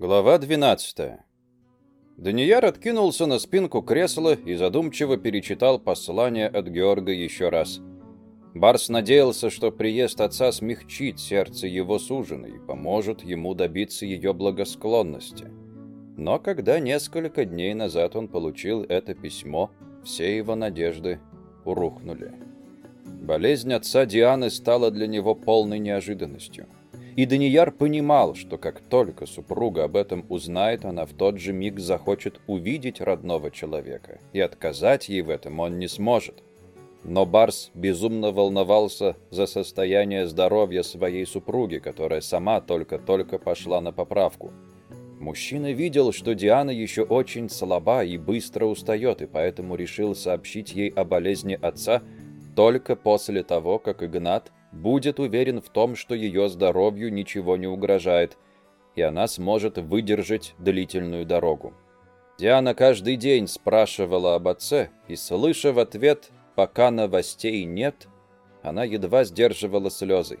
Глава 12. Данияр откинулся на спинку кресла и задумчиво перечитал послание от Георга еще раз. Барс надеялся, что приезд отца смягчит сердце его суженой и поможет ему добиться ее благосклонности. Но когда несколько дней назад он получил это письмо, все его надежды урухнули. Болезнь отца Дианы стала для него полной неожиданностью – и Данияр понимал, что как только супруга об этом узнает, она в тот же миг захочет увидеть родного человека, и отказать ей в этом он не сможет. Но Барс безумно волновался за состояние здоровья своей супруги, которая сама только-только пошла на поправку. Мужчина видел, что Диана еще очень слаба и быстро устает, и поэтому решил сообщить ей о болезни отца только после того, как Игнат будет уверен в том, что ее здоровью ничего не угрожает, и она сможет выдержать длительную дорогу. Диана каждый день спрашивала об отце, и, слыша в ответ «пока новостей нет», она едва сдерживала слезы.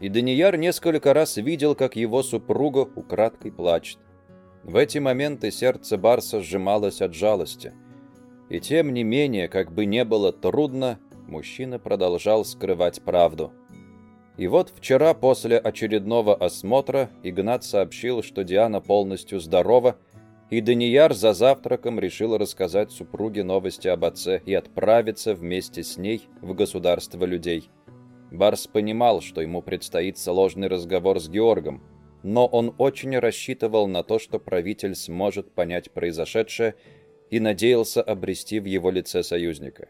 И Данияр несколько раз видел, как его супруга украдкой плачет. В эти моменты сердце Барса сжималось от жалости. И тем не менее, как бы не было трудно, мужчина продолжал скрывать правду. И вот вчера после очередного осмотра Игнат сообщил, что Диана полностью здорова, и Данияр за завтраком решил рассказать супруге новости об отце и отправиться вместе с ней в государство людей. Барс понимал, что ему предстоит сложный разговор с Георгом, но он очень рассчитывал на то, что правитель сможет понять произошедшее и надеялся обрести в его лице союзника.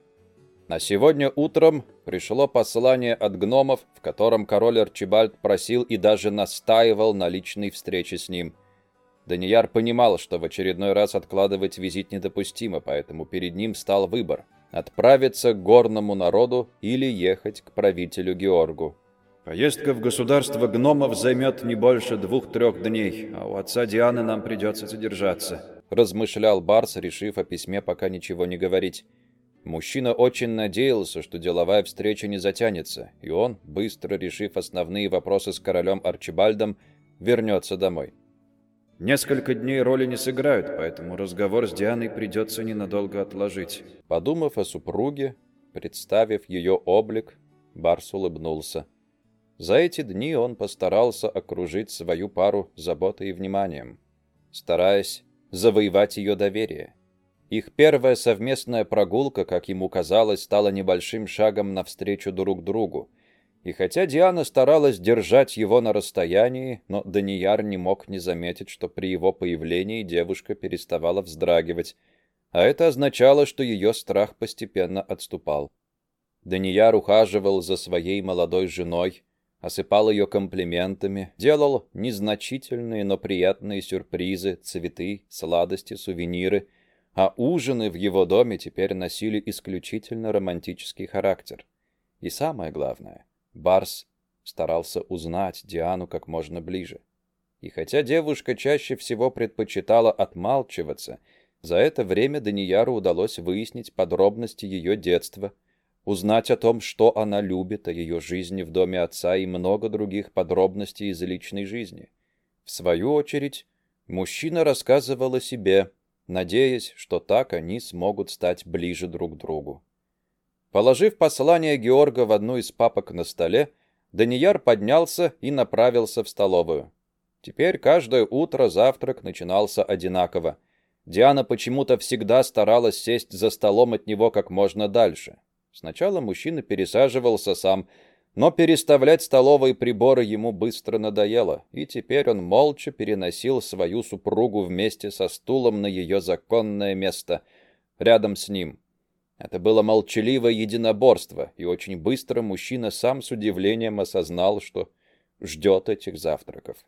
На сегодня утром пришло послание от гномов, в котором король Арчибальд просил и даже настаивал на личной встрече с ним. Данияр понимал, что в очередной раз откладывать визит недопустимо, поэтому перед ним стал выбор – отправиться к горному народу или ехать к правителю Георгу. Поездка в государство гномов займет не больше двух-трех дней, а у отца Дианы нам придется задержаться», – размышлял Барс, решив о письме пока ничего не говорить. Мужчина очень надеялся, что деловая встреча не затянется, и он, быстро решив основные вопросы с королем Арчибальдом, вернется домой. Несколько дней роли не сыграют, поэтому разговор с Дианой придется ненадолго отложить. Подумав о супруге, представив ее облик, Барс улыбнулся. За эти дни он постарался окружить свою пару заботой и вниманием, стараясь завоевать ее доверие. Их первая совместная прогулка, как ему казалось, стала небольшим шагом навстречу друг другу. И хотя Диана старалась держать его на расстоянии, но Данияр не мог не заметить, что при его появлении девушка переставала вздрагивать, а это означало, что ее страх постепенно отступал. Данияр ухаживал за своей молодой женой, осыпал ее комплиментами, делал незначительные, но приятные сюрпризы, цветы, сладости, сувениры — а ужины в его доме теперь носили исключительно романтический характер. И самое главное, Барс старался узнать Диану как можно ближе. И хотя девушка чаще всего предпочитала отмалчиваться, за это время Данияру удалось выяснить подробности ее детства, узнать о том, что она любит, о ее жизни в доме отца и много других подробностей из личной жизни. В свою очередь, мужчина рассказывал о себе – надеясь, что так они смогут стать ближе друг к другу. Положив послание Георга в одну из папок на столе, Данияр поднялся и направился в столовую. Теперь каждое утро завтрак начинался одинаково. Диана почему-то всегда старалась сесть за столом от него как можно дальше. Сначала мужчина пересаживался сам, но переставлять столовые приборы ему быстро надоело, и теперь он молча переносил свою супругу вместе со стулом на ее законное место, рядом с ним. Это было молчаливое единоборство, и очень быстро мужчина сам с удивлением осознал, что ждет этих завтраков.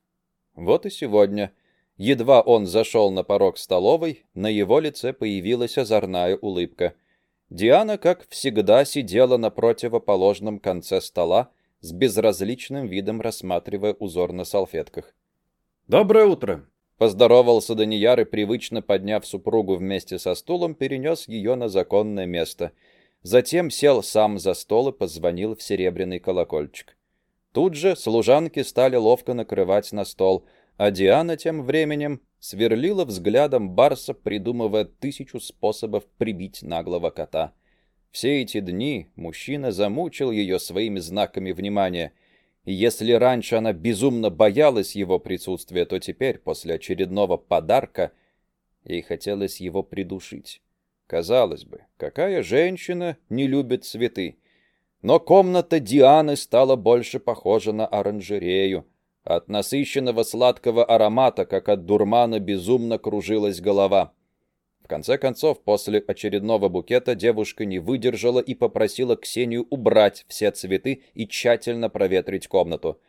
Вот и сегодня, едва он зашел на порог столовой, на его лице появилась озорная улыбка — Диана, как всегда, сидела на противоположном конце стола, с безразличным видом рассматривая узор на салфетках. «Доброе утро!» Поздоровался Данияр и, привычно подняв супругу вместе со стулом, перенес ее на законное место. Затем сел сам за стол и позвонил в серебряный колокольчик. Тут же служанки стали ловко накрывать на стол, А Диана тем временем сверлила взглядом Барса, придумывая тысячу способов прибить наглого кота. Все эти дни мужчина замучил ее своими знаками внимания, и если раньше она безумно боялась его присутствия, то теперь, после очередного подарка, ей хотелось его придушить. Казалось бы, какая женщина не любит цветы? Но комната Дианы стала больше похожа на оранжерею, от насыщенного сладкого аромата, как от дурмана, безумно кружилась голова. В конце концов, после очередного букета девушка не выдержала и попросила Ксению убрать все цветы и тщательно проветрить комнату.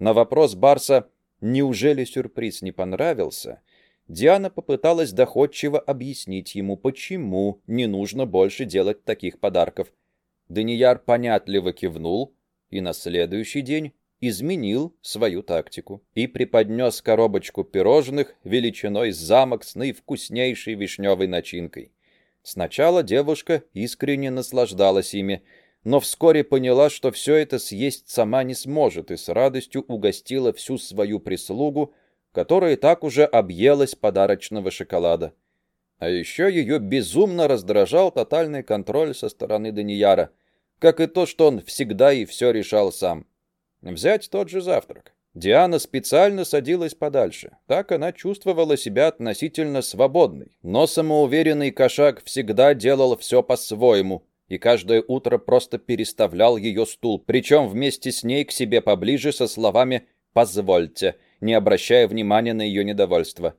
На вопрос Барса «Неужели сюрприз не понравился?» Диана попыталась доходчиво объяснить ему, почему не нужно больше делать таких подарков. Данияр понятливо кивнул, и на следующий день изменил свою тактику и преподнес коробочку пирожных величиной замок с наивкуснейшей вишневой начинкой. Сначала девушка искренне наслаждалась ими, но вскоре поняла, что все это съесть сама не сможет, и с радостью угостила всю свою прислугу, которая так уже объелась подарочного шоколада. А еще ее безумно раздражал тотальный контроль со стороны Данияра, как и то, что он всегда и все решал сам. Взять тот же завтрак. Диана специально садилась подальше. Так она чувствовала себя относительно свободной. Но самоуверенный кошак всегда делал все по-своему, и каждое утро просто переставлял ее стул, причем вместе с ней к себе поближе со словами «позвольте», не обращая внимания на ее недовольство.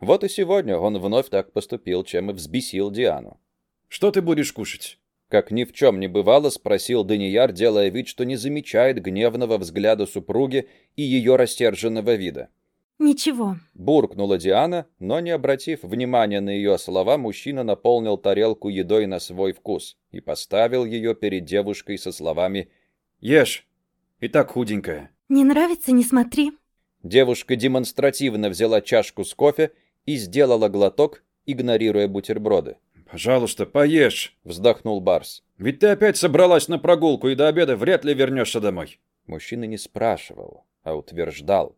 Вот и сегодня он вновь так поступил, чем и взбесил Диану. «Что ты будешь кушать?» Как ни в чем не бывало, спросил Данияр, делая вид, что не замечает гневного взгляда супруги и ее растерженного вида. «Ничего», — буркнула Диана, но, не обратив внимания на ее слова, мужчина наполнил тарелку едой на свой вкус и поставил ее перед девушкой со словами «Ешь, и так худенькая». «Не нравится, не смотри». Девушка демонстративно взяла чашку с кофе и сделала глоток, игнорируя бутерброды. «Пожалуйста, поешь», — вздохнул Барс. «Ведь ты опять собралась на прогулку и до обеда вряд ли вернешься домой». Мужчина не спрашивал, а утверждал.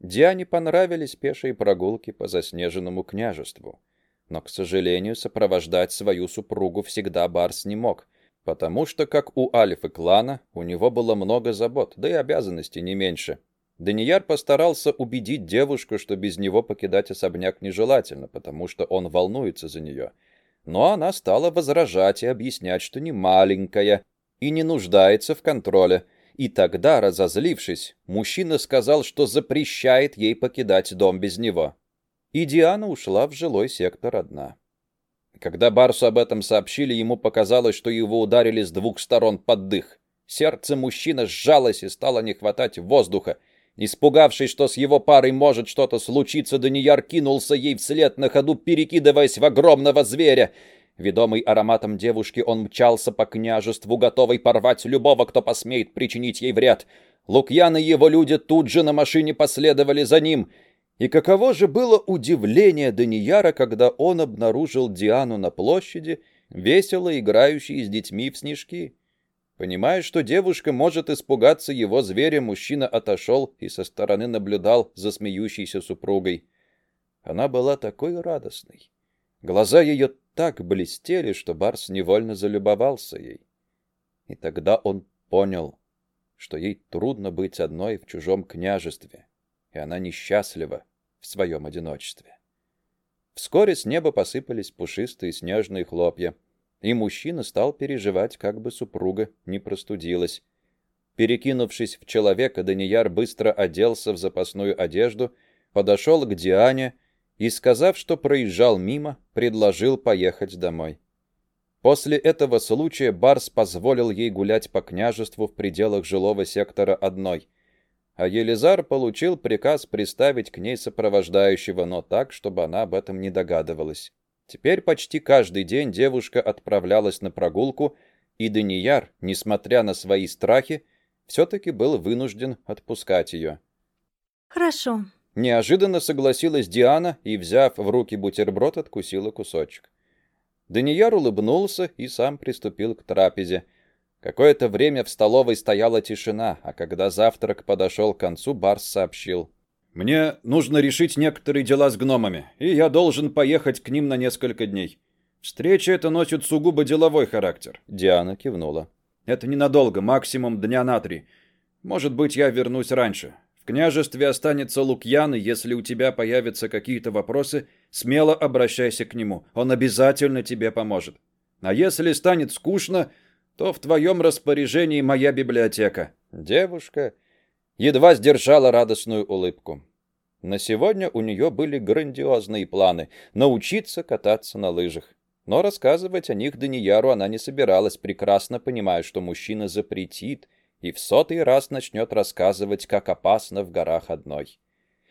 Диане понравились пешие прогулки по заснеженному княжеству. Но, к сожалению, сопровождать свою супругу всегда Барс не мог, потому что, как у Альфы клана, у него было много забот, да и обязанностей не меньше. Данияр постарался убедить девушку, что без него покидать особняк нежелательно, потому что он волнуется за нее — но она стала возражать и объяснять, что не маленькая и не нуждается в контроле. И тогда, разозлившись, мужчина сказал, что запрещает ей покидать дом без него. И Диана ушла в жилой сектор одна. Когда Барсу об этом сообщили, ему показалось, что его ударили с двух сторон под дых. Сердце мужчины сжалось и стало не хватать воздуха. Испугавшись, что с его парой может что-то случиться, Данияр кинулся ей вслед на ходу, перекидываясь в огромного зверя. Ведомый ароматом девушки, он мчался по княжеству, готовый порвать любого, кто посмеет причинить ей вред. Лукьян и его люди тут же на машине последовали за ним. И каково же было удивление Данияра, когда он обнаружил Диану на площади, весело играющей с детьми в снежки. Понимая, что девушка может испугаться его зверя, мужчина отошел и со стороны наблюдал за смеющейся супругой. Она была такой радостной. Глаза ее так блестели, что Барс невольно залюбовался ей. И тогда он понял, что ей трудно быть одной в чужом княжестве, и она несчастлива в своем одиночестве. Вскоре с неба посыпались пушистые снежные хлопья — и мужчина стал переживать, как бы супруга не простудилась. Перекинувшись в человека, Данияр быстро оделся в запасную одежду, подошел к Диане и, сказав, что проезжал мимо, предложил поехать домой. После этого случая Барс позволил ей гулять по княжеству в пределах жилого сектора одной, а Елизар получил приказ приставить к ней сопровождающего, но так, чтобы она об этом не догадывалась. Теперь почти каждый день девушка отправлялась на прогулку, и Данияр, несмотря на свои страхи, все-таки был вынужден отпускать ее. «Хорошо». Неожиданно согласилась Диана и, взяв в руки бутерброд, откусила кусочек. Данияр улыбнулся и сам приступил к трапезе. Какое-то время в столовой стояла тишина, а когда завтрак подошел к концу, Барс сообщил. Мне нужно решить некоторые дела с гномами, и я должен поехать к ним на несколько дней. Встреча эта носит сугубо деловой характер. Диана кивнула. Это ненадолго, максимум дня на три. Может быть, я вернусь раньше. В княжестве останется Лукьян, и если у тебя появятся какие-то вопросы, смело обращайся к нему. Он обязательно тебе поможет. А если станет скучно, то в твоем распоряжении моя библиотека». Девушка едва сдержала радостную улыбку. На сегодня у нее были грандиозные планы — научиться кататься на лыжах. Но рассказывать о них Данияру она не собиралась, прекрасно понимая, что мужчина запретит и в сотый раз начнет рассказывать, как опасно в горах одной.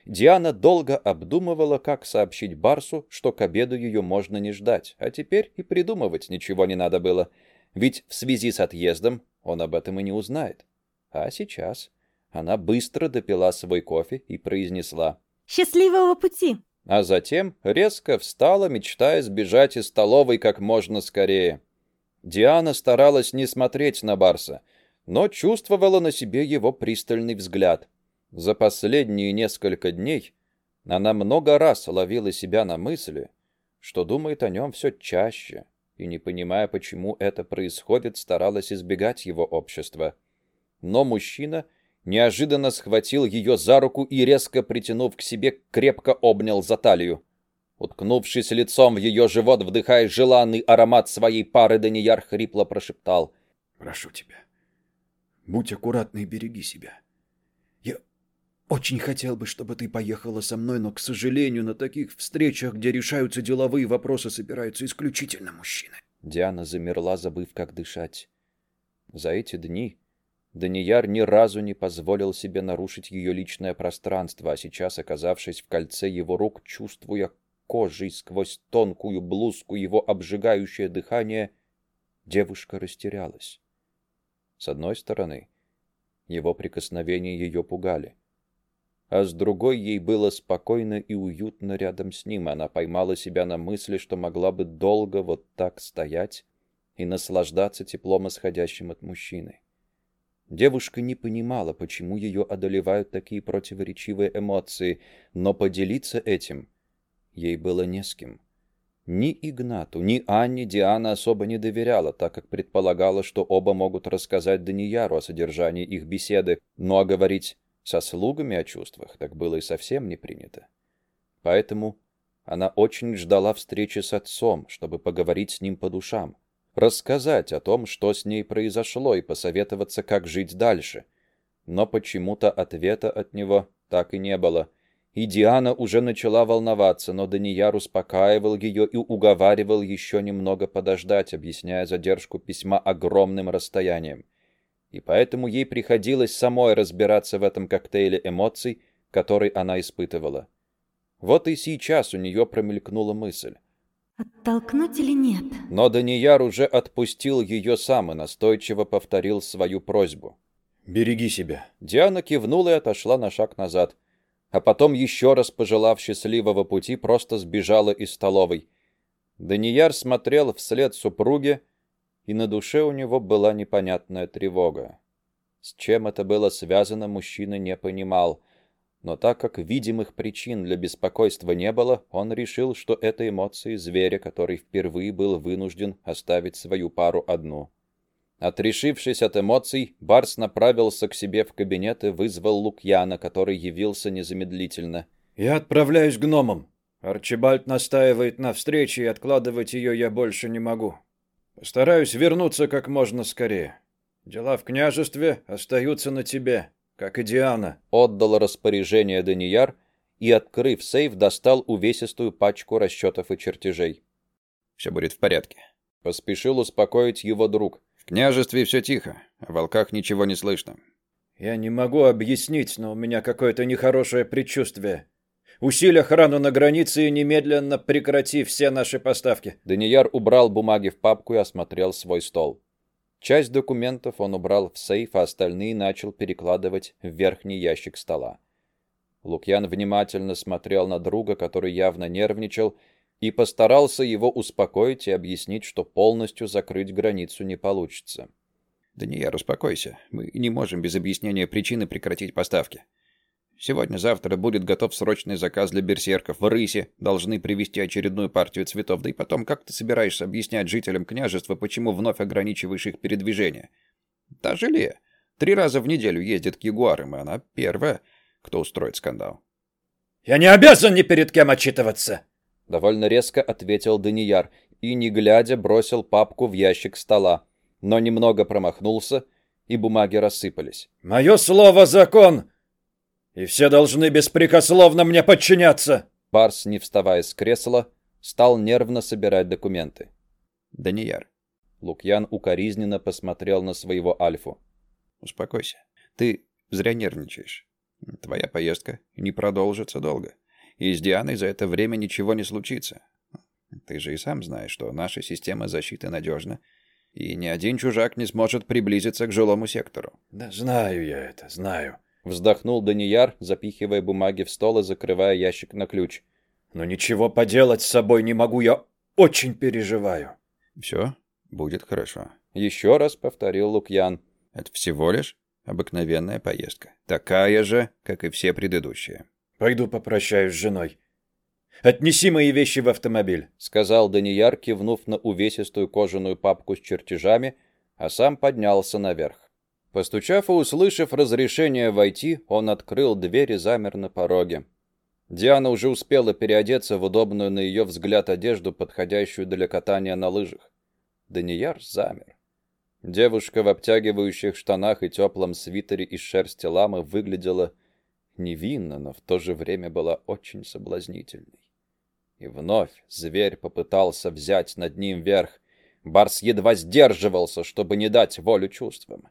Диана долго обдумывала, как сообщить Барсу, что к обеду ее можно не ждать, а теперь и придумывать ничего не надо было, ведь в связи с отъездом он об этом и не узнает. А сейчас она быстро допила свой кофе и произнесла «Счастливого пути!» а затем резко встала, мечтая сбежать из столовой как можно скорее. Диана старалась не смотреть на Барса, но чувствовала на себе его пристальный взгляд. За последние несколько дней она много раз ловила себя на мысли, что думает о нем все чаще, и, не понимая, почему это происходит, старалась избегать его общества. Но мужчина неожиданно схватил ее за руку и, резко притянув к себе, крепко обнял за талию. Уткнувшись лицом в ее живот, вдыхая желанный аромат своей пары, Данияр хрипло прошептал. «Прошу тебя, будь аккуратна и береги себя. Я очень хотел бы, чтобы ты поехала со мной, но, к сожалению, на таких встречах, где решаются деловые вопросы, собираются исключительно мужчины». Диана замерла, забыв, как дышать. За эти дни Данияр ни разу не позволил себе нарушить ее личное пространство, а сейчас, оказавшись в кольце его рук, чувствуя кожей сквозь тонкую блузку его обжигающее дыхание, девушка растерялась. С одной стороны, его прикосновения ее пугали, а с другой ей было спокойно и уютно рядом с ним, она поймала себя на мысли, что могла бы долго вот так стоять и наслаждаться теплом, исходящим от мужчины. Девушка не понимала, почему ее одолевают такие противоречивые эмоции, но поделиться этим ей было не с кем. Ни Игнату, ни Анне Диана особо не доверяла, так как предполагала, что оба могут рассказать Данияру о содержании их беседы, но а говорить со слугами о чувствах так было и совсем не принято. Поэтому она очень ждала встречи с отцом, чтобы поговорить с ним по душам рассказать о том, что с ней произошло, и посоветоваться, как жить дальше. Но почему-то ответа от него так и не было. И Диана уже начала волноваться, но Данияр успокаивал ее и уговаривал еще немного подождать, объясняя задержку письма огромным расстоянием. И поэтому ей приходилось самой разбираться в этом коктейле эмоций, который она испытывала. Вот и сейчас у нее промелькнула мысль. Оттолкнуть или нет? Но Данияр уже отпустил ее сам и настойчиво повторил свою просьбу. «Береги себя». Диана кивнула и отошла на шаг назад. А потом, еще раз пожелав счастливого пути, просто сбежала из столовой. Данияр смотрел вслед супруге, и на душе у него была непонятная тревога. С чем это было связано, мужчина не понимал — но так как видимых причин для беспокойства не было, он решил, что это эмоции зверя, который впервые был вынужден оставить свою пару одну. Отрешившись от эмоций, Барс направился к себе в кабинет и вызвал Лукьяна, который явился незамедлительно. «Я отправляюсь к гномам. Арчибальд настаивает на встрече, и откладывать ее я больше не могу. Постараюсь вернуться как можно скорее. Дела в княжестве остаются на тебе как и Диана. Отдал распоряжение Данияр и, открыв сейф, достал увесистую пачку расчетов и чертежей. «Все будет в порядке», — поспешил успокоить его друг. «В княжестве все тихо, о волках ничего не слышно». «Я не могу объяснить, но у меня какое-то нехорошее предчувствие. Усиль охрану на границе и немедленно прекрати все наши поставки». Данияр убрал бумаги в папку и осмотрел свой стол. Часть документов он убрал в сейф, а остальные начал перекладывать в верхний ящик стола. Лукьян внимательно смотрел на друга, который явно нервничал, и постарался его успокоить и объяснить, что полностью закрыть границу не получится. «Данияр, успокойся. Мы не можем без объяснения причины прекратить поставки. Сегодня-завтра будет готов срочный заказ для берсерков. В Рысе должны привезти очередную партию цветов. Да и потом, как ты собираешься объяснять жителям княжества, почему вновь ограничиваешь их передвижение? Та Желе три раза в неделю ездит к Ягуарам, и она первая, кто устроит скандал. «Я не обязан ни перед кем отчитываться!» Довольно резко ответил Данияр и, не глядя, бросил папку в ящик стола, но немного промахнулся, и бумаги рассыпались. «Мое слово — закон, и все должны беспрекословно мне подчиняться!» Барс, не вставая с кресла, стал нервно собирать документы. «Данияр». Лукьян укоризненно посмотрел на своего Альфу. «Успокойся. Ты зря нервничаешь. Твоя поездка не продолжится долго. И с Дианой за это время ничего не случится. Ты же и сам знаешь, что наша система защиты надежна, и ни один чужак не сможет приблизиться к жилому сектору. Да знаю я это, знаю. Вздохнул Данияр, запихивая бумаги в стол и закрывая ящик на ключ. Но ничего поделать с собой не могу, я очень переживаю. Все будет хорошо. Еще раз повторил Лукьян. Это всего лишь обыкновенная поездка. Такая же, как и все предыдущие. Пойду попрощаюсь с женой. Отнеси мои вещи в автомобиль, сказал Данияр, кивнув на увесистую кожаную папку с чертежами, а сам поднялся наверх. Постучав и услышав разрешение войти, он открыл дверь и замер на пороге. Диана уже успела переодеться в удобную на ее взгляд одежду, подходящую для катания на лыжах. Данияр замер. Девушка в обтягивающих штанах и теплом свитере из шерсти ламы выглядела невинно, но в то же время была очень соблазнительной. И вновь зверь попытался взять над ним верх. Барс едва сдерживался, чтобы не дать волю чувствам.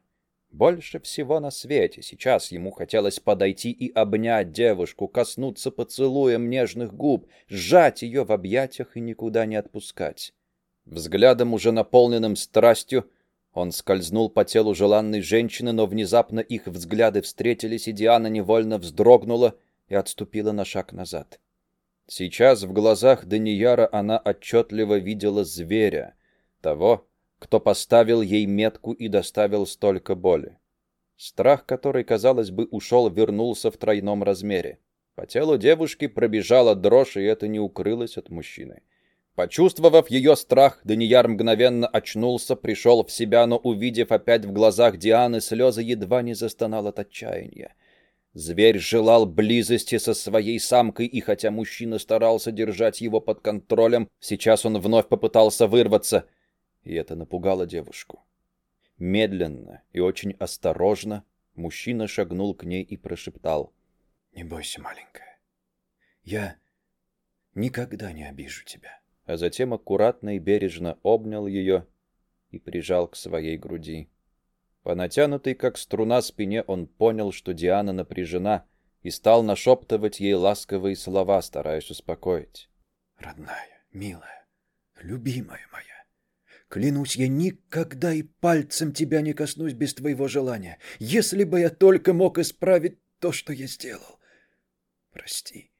Больше всего на свете сейчас ему хотелось подойти и обнять девушку, коснуться поцелуем нежных губ, сжать ее в объятиях и никуда не отпускать. Взглядом, уже наполненным страстью, он скользнул по телу желанной женщины, но внезапно их взгляды встретились, и Диана невольно вздрогнула и отступила на шаг назад. Сейчас в глазах Данияра она отчетливо видела зверя, того, кто поставил ей метку и доставил столько боли. Страх, который, казалось бы, ушел, вернулся в тройном размере. По телу девушки пробежала дрожь, и это не укрылось от мужчины. Почувствовав ее страх, Данияр мгновенно очнулся, пришел в себя, но, увидев опять в глазах Дианы слезы, едва не застонал от отчаяния. Зверь желал близости со своей самкой, и хотя мужчина старался держать его под контролем, сейчас он вновь попытался вырваться и это напугало девушку. Медленно и очень осторожно мужчина шагнул к ней и прошептал. «Не бойся, маленькая. Я никогда не обижу тебя». А затем аккуратно и бережно обнял ее и прижал к своей груди. По натянутой, как струна, спине он понял, что Диана напряжена, и стал нашептывать ей ласковые слова, стараясь успокоить. «Родная, милая, любимая моя, Клянусь, я никогда и пальцем тебя не коснусь без твоего желания, если бы я только мог исправить то, что я сделал. Прости,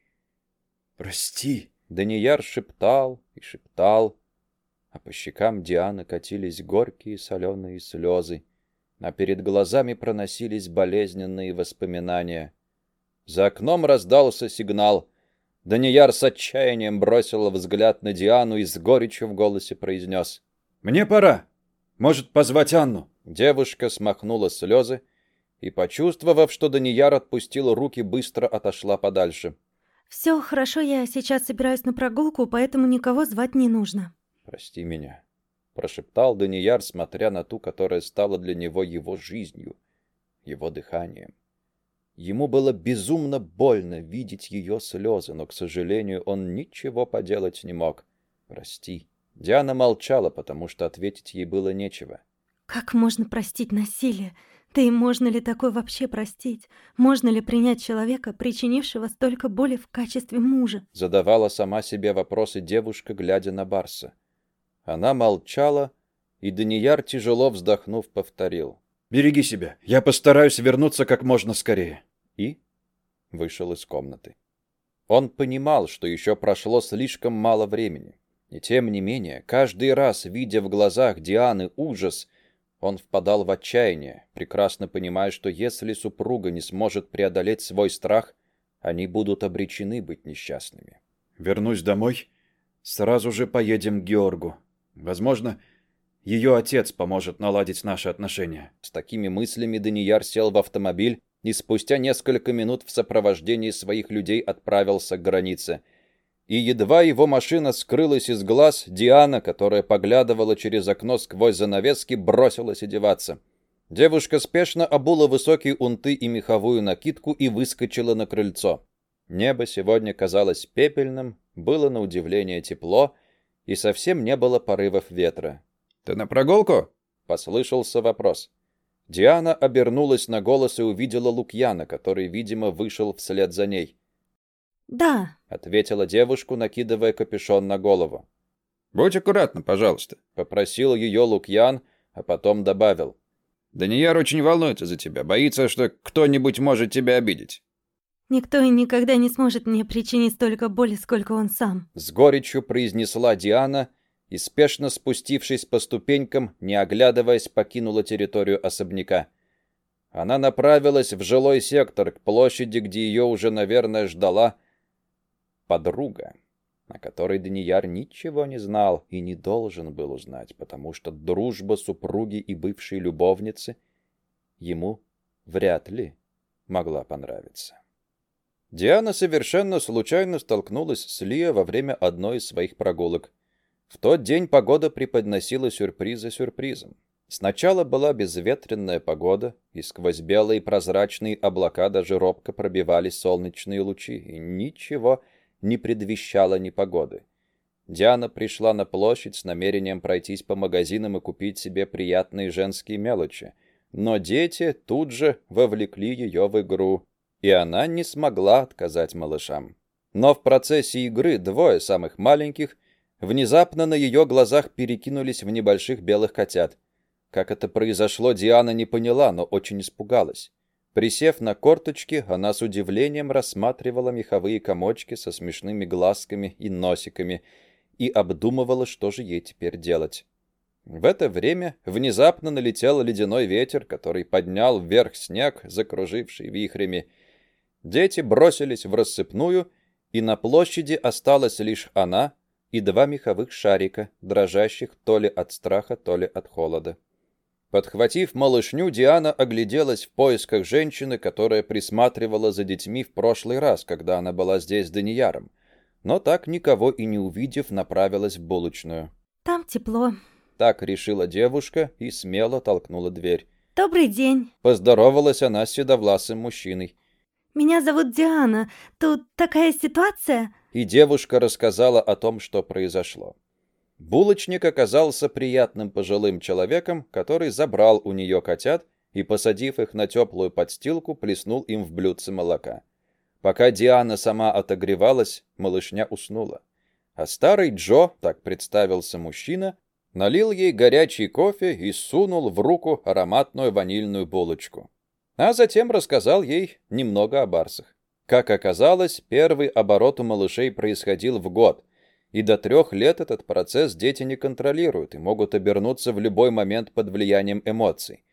прости. Данияр шептал и шептал, а по щекам Дианы катились горькие соленые слезы, а перед глазами проносились болезненные воспоминания. За окном раздался сигнал. Данияр с отчаянием бросил взгляд на Диану и с горечью в голосе произнес — «Мне пора. Может, позвать Анну?» Девушка смахнула слезы и, почувствовав, что Данияр отпустил руки, быстро отошла подальше. «Все хорошо, я сейчас собираюсь на прогулку, поэтому никого звать не нужно». «Прости меня», — прошептал Данияр, смотря на ту, которая стала для него его жизнью, его дыханием. Ему было безумно больно видеть ее слезы, но, к сожалению, он ничего поделать не мог. «Прости». Диана молчала, потому что ответить ей было нечего. «Как можно простить насилие? Да и можно ли такое вообще простить? Можно ли принять человека, причинившего столько боли в качестве мужа?» Задавала сама себе вопросы девушка, глядя на Барса. Она молчала, и Данияр, тяжело вздохнув, повторил. «Береги себя. Я постараюсь вернуться как можно скорее». И вышел из комнаты. Он понимал, что еще прошло слишком мало времени. И тем не менее, каждый раз, видя в глазах Дианы ужас, он впадал в отчаяние, прекрасно понимая, что если супруга не сможет преодолеть свой страх, они будут обречены быть несчастными. «Вернусь домой, сразу же поедем к Георгу. Возможно, ее отец поможет наладить наши отношения». С такими мыслями Данияр сел в автомобиль и спустя несколько минут в сопровождении своих людей отправился к границе. И едва его машина скрылась из глаз, Диана, которая поглядывала через окно сквозь занавески, бросилась одеваться. Девушка спешно обула высокие унты и меховую накидку и выскочила на крыльцо. Небо сегодня казалось пепельным, было на удивление тепло, и совсем не было порывов ветра. «Ты на прогулку?» — послышался вопрос. Диана обернулась на голос и увидела Лукьяна, который, видимо, вышел вслед за ней. «Да», — ответила девушку, накидывая капюшон на голову. «Будь аккуратна, пожалуйста», — попросил ее Лукьян, а потом добавил. «Данияр очень волнуется за тебя, боится, что кто-нибудь может тебя обидеть». «Никто и никогда не сможет мне причинить столько боли, сколько он сам», — с горечью произнесла Диана и, спешно спустившись по ступенькам, не оглядываясь, покинула территорию особняка. Она направилась в жилой сектор, к площади, где ее уже, наверное, ждала подруга, о которой Данияр ничего не знал и не должен был узнать, потому что дружба супруги и бывшей любовницы ему вряд ли могла понравиться. Диана совершенно случайно столкнулась с Лио во время одной из своих прогулок. В тот день погода преподносила сюрприз за сюрпризом. Сначала была безветренная погода, и сквозь белые прозрачные облака даже робко пробивались солнечные лучи, и ничего не предвещало непогоды. Диана пришла на площадь с намерением пройтись по магазинам и купить себе приятные женские мелочи, но дети тут же вовлекли ее в игру, и она не смогла отказать малышам. Но в процессе игры двое самых маленьких Внезапно на ее глазах перекинулись в небольших белых котят. Как это произошло, Диана не поняла, но очень испугалась. Присев на корточки, она с удивлением рассматривала меховые комочки со смешными глазками и носиками и обдумывала, что же ей теперь делать. В это время внезапно налетел ледяной ветер, который поднял вверх снег, закруживший вихрями. Дети бросились в рассыпную, и на площади осталась лишь она — и два меховых шарика, дрожащих то ли от страха, то ли от холода. Подхватив малышню, Диана огляделась в поисках женщины, которая присматривала за детьми в прошлый раз, когда она была здесь с Данияром. Но так никого и не увидев, направилась в булочную. «Там тепло», — так решила девушка и смело толкнула дверь. «Добрый день», — поздоровалась она с седовласым мужчиной. «Меня зовут Диана. Тут такая ситуация...» и девушка рассказала о том, что произошло. Булочник оказался приятным пожилым человеком, который забрал у нее котят и, посадив их на теплую подстилку, плеснул им в блюдце молока. Пока Диана сама отогревалась, малышня уснула. А старый Джо, так представился мужчина, налил ей горячий кофе и сунул в руку ароматную ванильную булочку. А затем рассказал ей немного о барсах. Как оказалось, первый оборот у малышей происходил в год, и до трех лет этот процесс дети не контролируют и могут обернуться в любой момент под влиянием эмоций.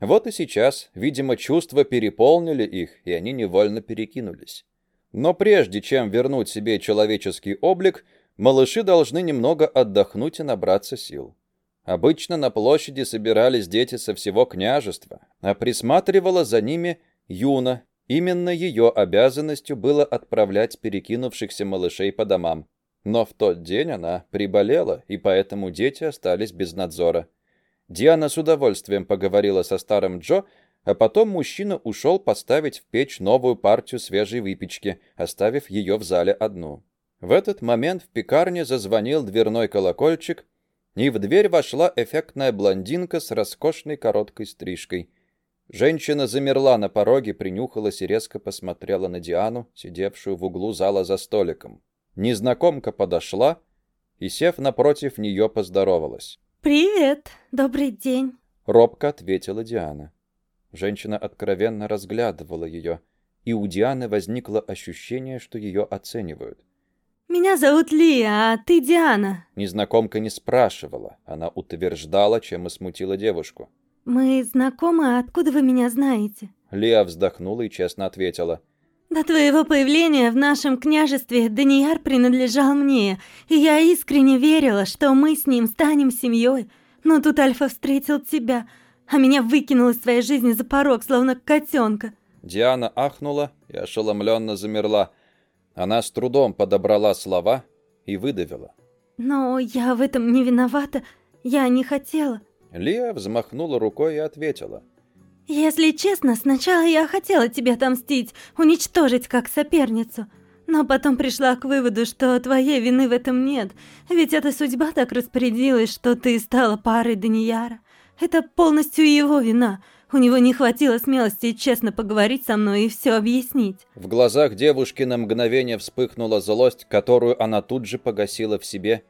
Вот и сейчас, видимо, чувства переполнили их, и они невольно перекинулись. Но прежде чем вернуть себе человеческий облик, малыши должны немного отдохнуть и набраться сил. Обычно на площади собирались дети со всего княжества, а присматривала за ними Юна, Именно ее обязанностью было отправлять перекинувшихся малышей по домам. Но в тот день она приболела, и поэтому дети остались без надзора. Диана с удовольствием поговорила со старым Джо, а потом мужчина ушел поставить в печь новую партию свежей выпечки, оставив ее в зале одну. В этот момент в пекарне зазвонил дверной колокольчик, и в дверь вошла эффектная блондинка с роскошной короткой стрижкой – Женщина замерла на пороге, принюхалась и резко посмотрела на Диану, сидевшую в углу зала за столиком. Незнакомка подошла и, сев напротив нее, поздоровалась. «Привет, добрый день», — робко ответила Диана. Женщина откровенно разглядывала ее, и у Дианы возникло ощущение, что ее оценивают. «Меня зовут Лия, а ты Диана?» Незнакомка не спрашивала, она утверждала, чем и смутила девушку. Мы знакомы, откуда вы меня знаете? Лия вздохнула и честно ответила. До твоего появления в нашем княжестве Данияр принадлежал мне, и я искренне верила, что мы с ним станем семьей. Но тут Альфа встретил тебя, а меня выкинул из своей жизни за порог, словно котенка. Диана ахнула и ошеломленно замерла. Она с трудом подобрала слова и выдавила. Но я в этом не виновата, я не хотела. Лия взмахнула рукой и ответила. Если честно, сначала я хотела тебе отомстить, уничтожить как соперницу. Но потом пришла к выводу, что твоей вины в этом нет. Ведь эта судьба так распорядилась, что ты стала парой Данияра. Это полностью его вина. У него не хватило смелости честно поговорить со мной и все объяснить. В глазах девушки на мгновение вспыхнула злость, которую она тут же погасила в себе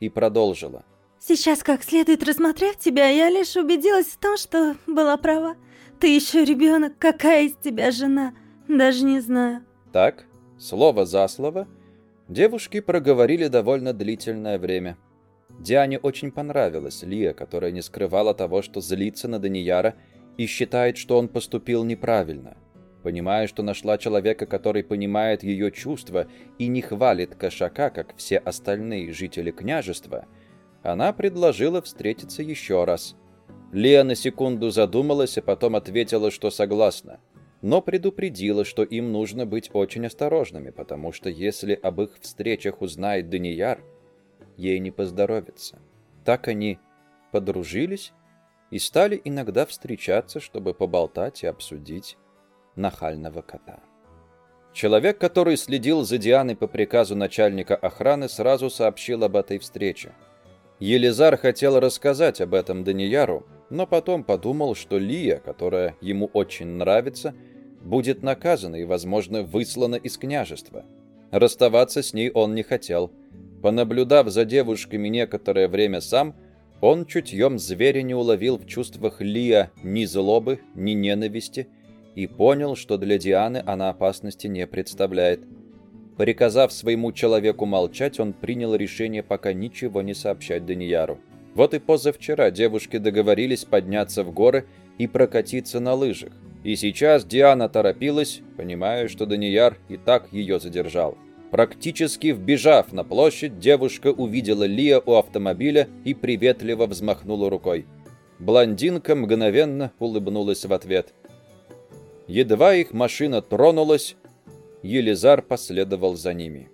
и продолжила. Сейчас, как следует рассмотрев тебя, я лишь убедилась в том, что была права. Ты еще ребенок, какая из тебя жена? Даже не знаю. Так, слово за слово, девушки проговорили довольно длительное время. Диане очень понравилась Лия, которая не скрывала того, что злится на Данияра и считает, что он поступил неправильно. Понимая, что нашла человека, который понимает ее чувства и не хвалит кошака, как все остальные жители княжества, она предложила встретиться еще раз – Лея на секунду задумалась, а потом ответила, что согласна. Но предупредила, что им нужно быть очень осторожными, потому что если об их встречах узнает Данияр, ей не поздоровится. Так они подружились и стали иногда встречаться, чтобы поболтать и обсудить нахального кота. Человек, который следил за Дианой по приказу начальника охраны, сразу сообщил об этой встрече. Елизар хотел рассказать об этом Данияру, но потом подумал, что Лия, которая ему очень нравится, будет наказана и, возможно, выслана из княжества. Расставаться с ней он не хотел. Понаблюдав за девушками некоторое время сам, он чутьем зверя не уловил в чувствах Лия ни злобы, ни ненависти и понял, что для Дианы она опасности не представляет. Приказав своему человеку молчать, он принял решение пока ничего не сообщать Данияру. Вот и позавчера девушки договорились подняться в горы и прокатиться на лыжах. И сейчас Диана торопилась, понимая, что Данияр и так ее задержал. Практически вбежав на площадь, девушка увидела Лия у автомобиля и приветливо взмахнула рукой. Блондинка мгновенно улыбнулась в ответ. Едва их машина тронулась, Елизар последовал за ними.